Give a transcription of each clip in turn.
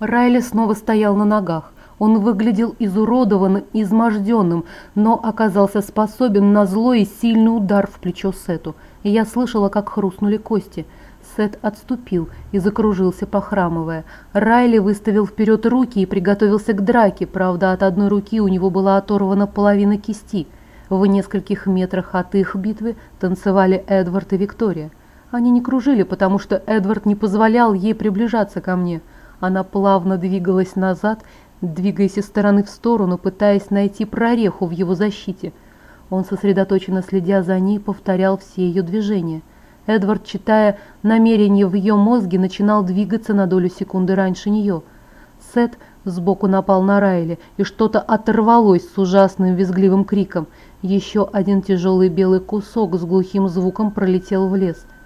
Райли снова стоял на ногах. Он выглядел изуродованным изможденным, но оказался способен на злой и сильный удар в плечо Сету. И я слышала, как хрустнули кости. Сет отступил и закружился, похрамывая. Райли выставил вперед руки и приготовился к драке, правда, от одной руки у него была оторвана половина кисти. В нескольких метрах от их битвы танцевали Эдвард и Виктория. Они не кружили, потому что Эдвард не позволял ей приближаться ко мне. Она плавно двигалась назад, двигаясь из стороны в сторону, пытаясь найти прореху в его защите. Он, сосредоточенно следя за ней, повторял все ее движения. Эдвард, читая намерения в ее мозге, начинал двигаться на долю секунды раньше нее. Сет сбоку напал на Райли, и что-то оторвалось с ужасным визгливым криком. Еще один тяжелый белый кусок с глухим звуком пролетел в лес –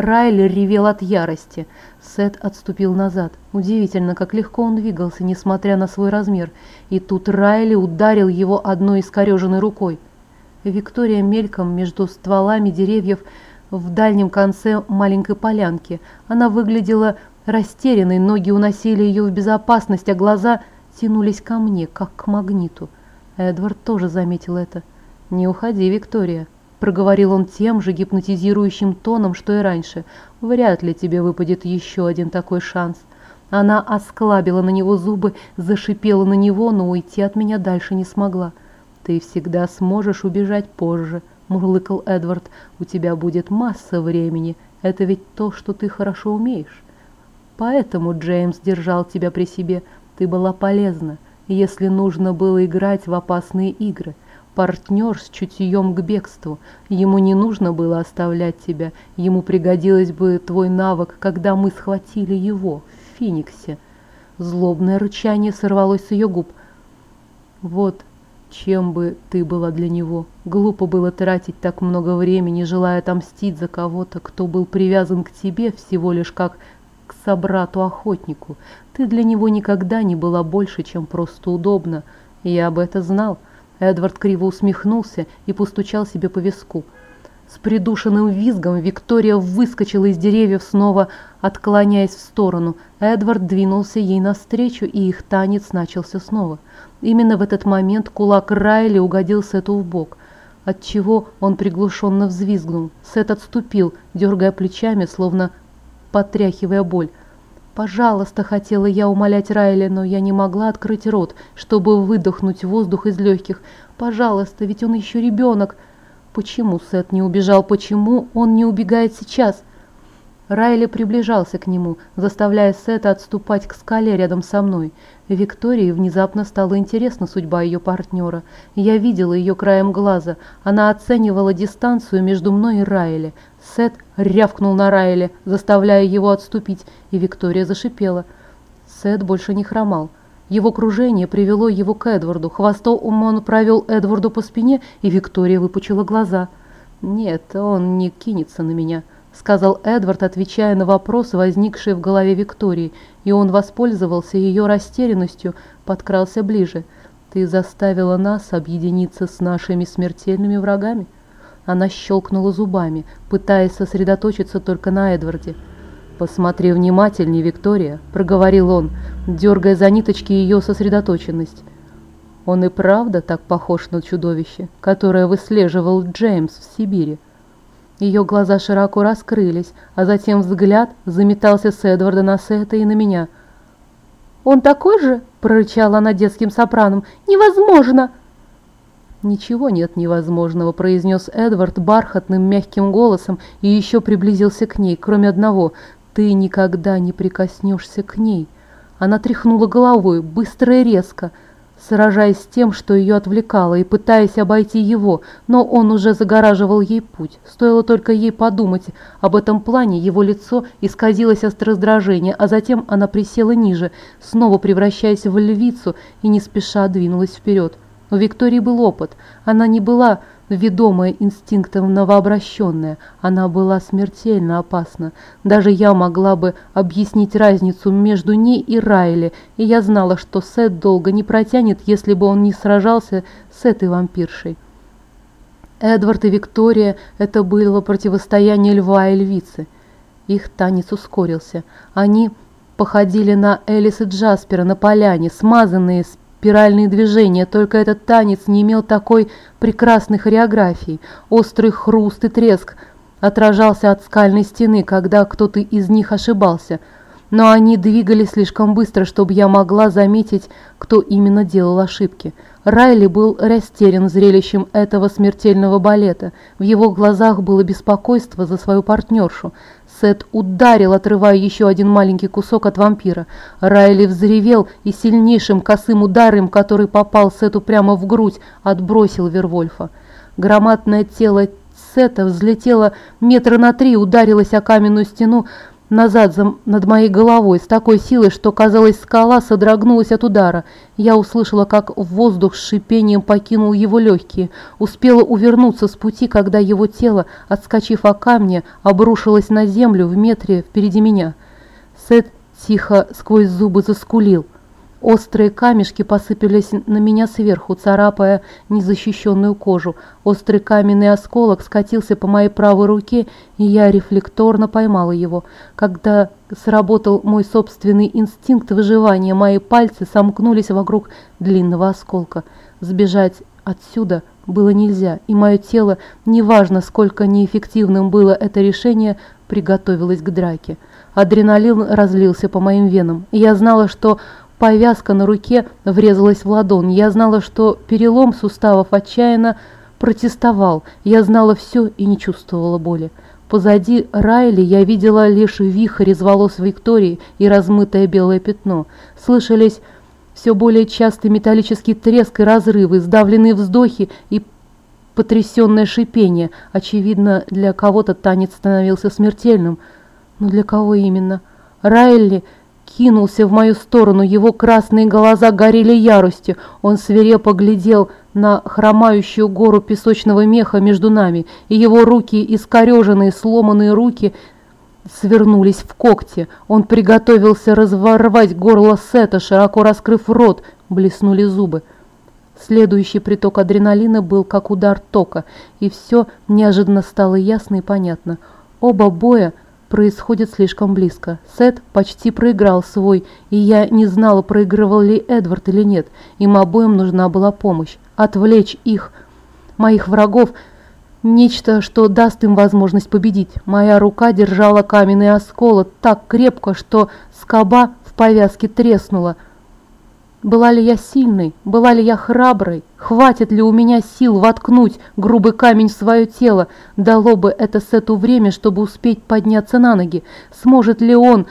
Райли ревел от ярости. Сет отступил назад. Удивительно, как легко он двигался, несмотря на свой размер. И тут Райли ударил его одной искореженной рукой. Виктория мельком между стволами деревьев в дальнем конце маленькой полянки. Она выглядела растерянной, ноги уносили ее в безопасность, а глаза тянулись ко мне, как к магниту. Эдвард тоже заметил это. «Не уходи, Виктория», Проговорил он тем же гипнотизирующим тоном, что и раньше. «Вряд ли тебе выпадет еще один такой шанс». Она осклабила на него зубы, зашипела на него, но уйти от меня дальше не смогла. «Ты всегда сможешь убежать позже», — мурлыкал Эдвард. «У тебя будет масса времени. Это ведь то, что ты хорошо умеешь». «Поэтому Джеймс держал тебя при себе. Ты была полезна, если нужно было играть в опасные игры» партнер с чутьем к бегству. Ему не нужно было оставлять тебя, ему пригодилось бы твой навык, когда мы схватили его в Фениксе. Злобное рычание сорвалось с ее губ. Вот чем бы ты была для него. Глупо было тратить так много времени, желая отомстить за кого-то, кто был привязан к тебе всего лишь как к собрату-охотнику. Ты для него никогда не была больше, чем просто удобно. Я бы это знал. Эдвард криво усмехнулся и постучал себе по виску. С придушенным визгом Виктория выскочила из деревьев, снова отклоняясь в сторону. Эдвард двинулся ей навстречу, и их танец начался снова. Именно в этот момент кулак Райли угодил Сету в бок, отчего он приглушенно взвизгнул. Сет отступил, дергая плечами, словно потряхивая боль. «Пожалуйста», — хотела я умолять Райли, но я не могла открыть рот, чтобы выдохнуть воздух из легких. «Пожалуйста, ведь он еще ребенок». Почему Сет не убежал? Почему он не убегает сейчас? Райли приближался к нему, заставляя Сета отступать к скале рядом со мной. Виктории внезапно стала интересна судьба ее партнера. Я видела ее краем глаза. Она оценивала дистанцию между мной и Райли. Сет рявкнул на Райли, заставляя его отступить, и Виктория зашипела. Сет больше не хромал. Его кружение привело его к Эдварду. Хвостом он провел Эдварду по спине, и Виктория выпучила глаза. «Нет, он не кинется на меня», — сказал Эдвард, отвечая на вопрос, возникший в голове Виктории, и он воспользовался ее растерянностью, подкрался ближе. «Ты заставила нас объединиться с нашими смертельными врагами?» Она щелкнула зубами, пытаясь сосредоточиться только на Эдварде. «Посмотри внимательнее, Виктория», — проговорил он, дергая за ниточки ее сосредоточенность. «Он и правда так похож на чудовище, которое выслеживал Джеймс в Сибири». Ее глаза широко раскрылись, а затем взгляд заметался с Эдварда на Сета и на меня. «Он такой же?» – прорычала она детским сопраном. «Невозможно!» «Ничего нет невозможного», – произнес Эдвард бархатным мягким голосом и еще приблизился к ней, кроме одного – «ты никогда не прикоснешься к ней». Она тряхнула головой, быстро и резко, сражаясь с тем, что ее отвлекало, и пытаясь обойти его, но он уже загораживал ей путь. Стоило только ей подумать об этом плане, его лицо исказилось от раздражения, а затем она присела ниже, снова превращаясь в львицу и не спеша двинулась вперед. У Виктории был опыт. Она не была ведомая инстинктом новообращенная. Она была смертельно опасна. Даже я могла бы объяснить разницу между ней и Райли, и я знала, что Сет долго не протянет, если бы он не сражался с этой вампиршей. Эдвард и Виктория – это было противостояние льва и львицы. Их танец ускорился. Они походили на Элис и Джаспера на поляне, смазанные спиральные движения, только этот танец не имел такой прекрасной хореографии. Острый хруст и треск отражался от скальной стены, когда кто-то из них ошибался – но они двигались слишком быстро, чтобы я могла заметить, кто именно делал ошибки. Райли был растерян зрелищем этого смертельного балета. В его глазах было беспокойство за свою партнершу. Сет ударил, отрывая еще один маленький кусок от вампира. Райли взревел и сильнейшим косым ударом, который попал Сету прямо в грудь, отбросил Вервольфа. Громадное тело Сета взлетело метра на три, ударилось о каменную стену, назад за, над моей головой с такой силой, что, казалось, скала содрогнулась от удара. Я услышала, как воздух с шипением покинул его легкие, успела увернуться с пути, когда его тело, отскочив о камне, обрушилось на землю в метре впереди меня. Сет тихо сквозь зубы заскулил. Острые камешки посыпались на меня сверху, царапая незащищенную кожу. Острый каменный осколок скатился по моей правой руке, и я рефлекторно поймала его. Когда сработал мой собственный инстинкт выживания, мои пальцы сомкнулись вокруг длинного осколка. Сбежать отсюда было нельзя, и мое тело, неважно сколько неэффективным было это решение, приготовилось к драке. Адреналин разлился по моим венам, и я знала, что Повязка на руке врезалась в ладонь. Я знала, что перелом суставов отчаянно протестовал. Я знала все и не чувствовала боли. Позади Райли я видела лишь вихрь из волос Виктории и размытое белое пятно. Слышались все более частый металлический треск и разрывы, сдавленные вздохи и потрясенное шипение. Очевидно, для кого-то танец становился смертельным. Но для кого именно? Райли кинулся в мою сторону, его красные глаза горели яростью. Он свирепо глядел на хромающую гору песочного меха между нами, и его руки, искореженные, сломанные руки, свернулись в когти. Он приготовился разворвать горло Сета, широко раскрыв рот, блеснули зубы. Следующий приток адреналина был как удар тока, и все неожиданно стало ясно и понятно. Оба боя – происходит слишком близко. Сет почти проиграл свой, и я не знала, проигрывал ли Эдвард или нет. Им обоим нужна была помощь. Отвлечь их, моих врагов, нечто, что даст им возможность победить. Моя рука держала каменный осколок так крепко, что скоба в повязке треснула – была ли я сильной? Была ли я храброй? Хватит ли у меня сил воткнуть грубый камень в свое тело? Дало бы это Сету время, чтобы успеть подняться на ноги? Сможет ли он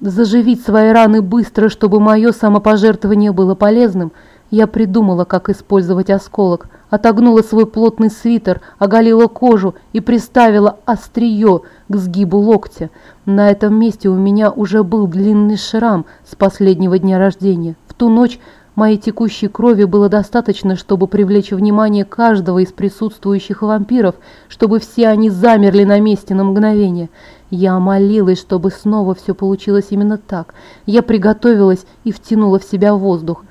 заживить свои раны быстро, чтобы мое самопожертвование было полезным? Я придумала, как использовать осколок. Отогнула свой плотный свитер, оголила кожу и приставила острие к сгибу локтя. На этом месте у меня уже был длинный шрам с последнего дня рождения. Ту ночь моей текущей крови было достаточно, чтобы привлечь внимание каждого из присутствующих вампиров, чтобы все они замерли на месте на мгновение. Я молилась, чтобы снова все получилось именно так. Я приготовилась и втянула в себя воздух.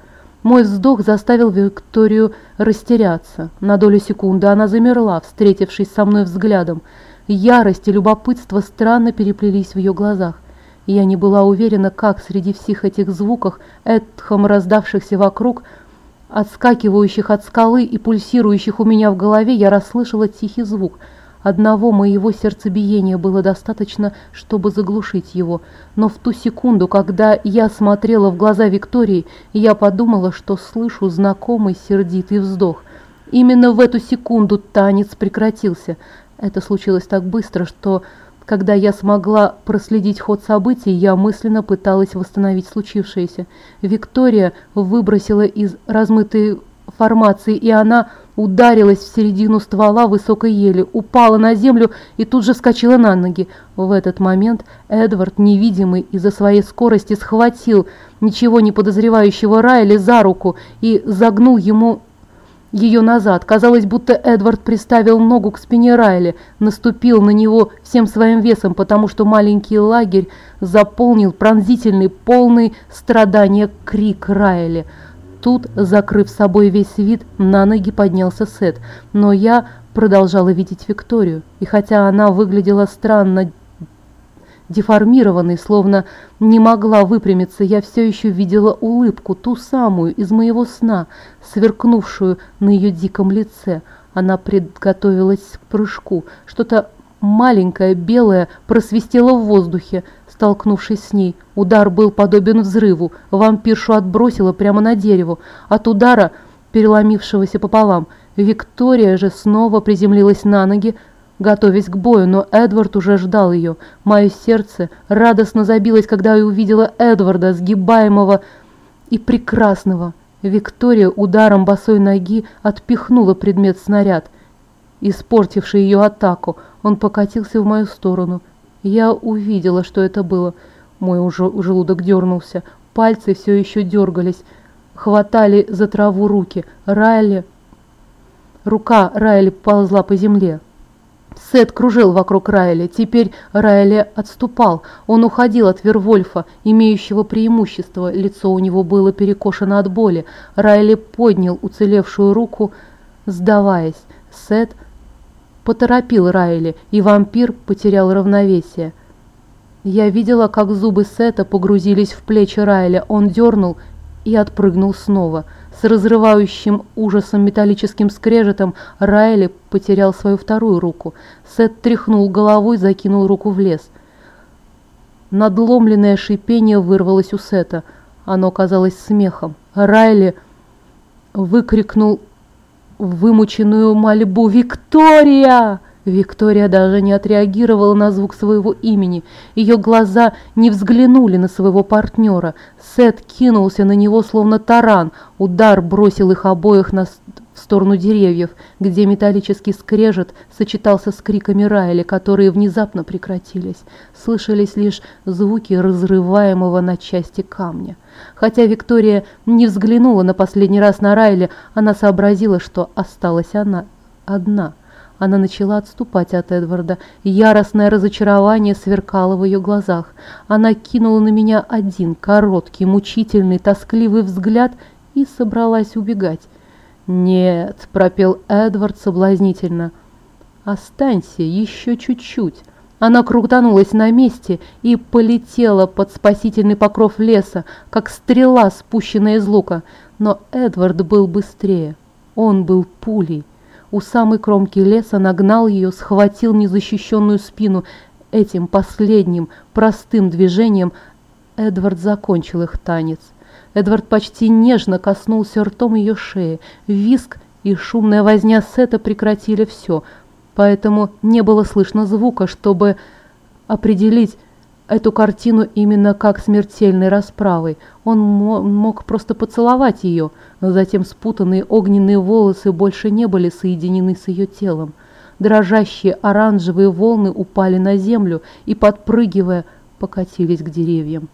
Мой вздох заставил Викторию растеряться. На долю секунды она замерла, встретившись со мной взглядом. Ярость и любопытство странно переплелись в ее глазах. Я не была уверена, как среди всех этих звуков, эхом раздавшихся вокруг, отскакивающих от скалы и пульсирующих у меня в голове, я расслышала тихий звук. Одного моего сердцебиения было достаточно, чтобы заглушить его. Но в ту секунду, когда я смотрела в глаза Виктории, я подумала, что слышу знакомый сердитый вздох. Именно в эту секунду танец прекратился. Это случилось так быстро, что когда я смогла проследить ход событий, я мысленно пыталась восстановить случившееся. Виктория выбросила из размытой формации, и она ударилась в середину ствола высокой ели, упала на землю и тут же вскочила на ноги. В этот момент Эдвард, невидимый из-за своей скорости, схватил ничего не подозревающего Райли за руку и загнул ему ее назад. Казалось, будто Эдвард приставил ногу к спине Райли, наступил на него всем своим весом, потому что маленький лагерь заполнил пронзительный, полный страдания крик Райли. Тут, закрыв собой весь вид, на ноги поднялся Сет, но я продолжала видеть Викторию, и хотя она выглядела странно деформированной, словно не могла выпрямиться, я все еще видела улыбку, ту самую из моего сна, сверкнувшую на ее диком лице. Она приготовилась к прыжку. Что-то маленькое, белое, просвистело в воздухе, столкнувшись с ней. Удар был подобен взрыву. Вампиршу отбросило прямо на дерево. От удара, переломившегося пополам, Виктория же снова приземлилась на ноги, готовясь к бою, но Эдвард уже ждал ее. Мое сердце радостно забилось, когда я увидела Эдварда, сгибаемого и прекрасного. Виктория ударом босой ноги отпихнула предмет-снаряд, испортивший ее атаку. Он покатился в мою сторону. Я увидела, что это было. Мой желудок дернулся. Пальцы все еще дергались. Хватали за траву руки. Райли... Рука Райли ползла по земле. Сет кружил вокруг Райли. Теперь Райли отступал. Он уходил от Вервольфа, имеющего преимущество. Лицо у него было перекошено от боли. Райли поднял уцелевшую руку, сдаваясь. Сет поторопил Райли, и вампир потерял равновесие. Я видела, как зубы Сета погрузились в плечи Райли. Он дернул и отпрыгнул снова. С разрывающим ужасом металлическим скрежетом Райли потерял свою вторую руку. Сет тряхнул головой, закинул руку в лес. Надломленное шипение вырвалось у Сета. Оно казалось смехом. Райли выкрикнул вымученную мольбу «Виктория!» Виктория даже не отреагировала на звук своего имени. Ее глаза не взглянули на своего партнера. Сет кинулся на него, словно таран. Удар бросил их обоих на в сторону деревьев, где металлический скрежет сочетался с криками Райли, которые внезапно прекратились. Слышались лишь звуки разрываемого на части камня. Хотя Виктория не взглянула на последний раз на Райли, она сообразила, что осталась она одна – она начала отступать от Эдварда. Яростное разочарование сверкало в ее глазах. Она кинула на меня один короткий, мучительный, тоскливый взгляд и собралась убегать. «Нет», — пропел Эдвард соблазнительно. «Останься еще чуть-чуть». Она крутанулась на месте и полетела под спасительный покров леса, как стрела, спущенная из лука. Но Эдвард был быстрее. Он был пулей у самой кромки леса нагнал ее, схватил незащищенную спину. Этим последним простым движением Эдвард закончил их танец. Эдвард почти нежно коснулся ртом ее шеи. Виск и шумная возня Сета прекратили все, поэтому не было слышно звука, чтобы определить, эту картину именно как смертельной расправой. Он мог просто поцеловать ее, но затем спутанные огненные волосы больше не были соединены с ее телом. Дрожащие оранжевые волны упали на землю и, подпрыгивая, покатились к деревьям.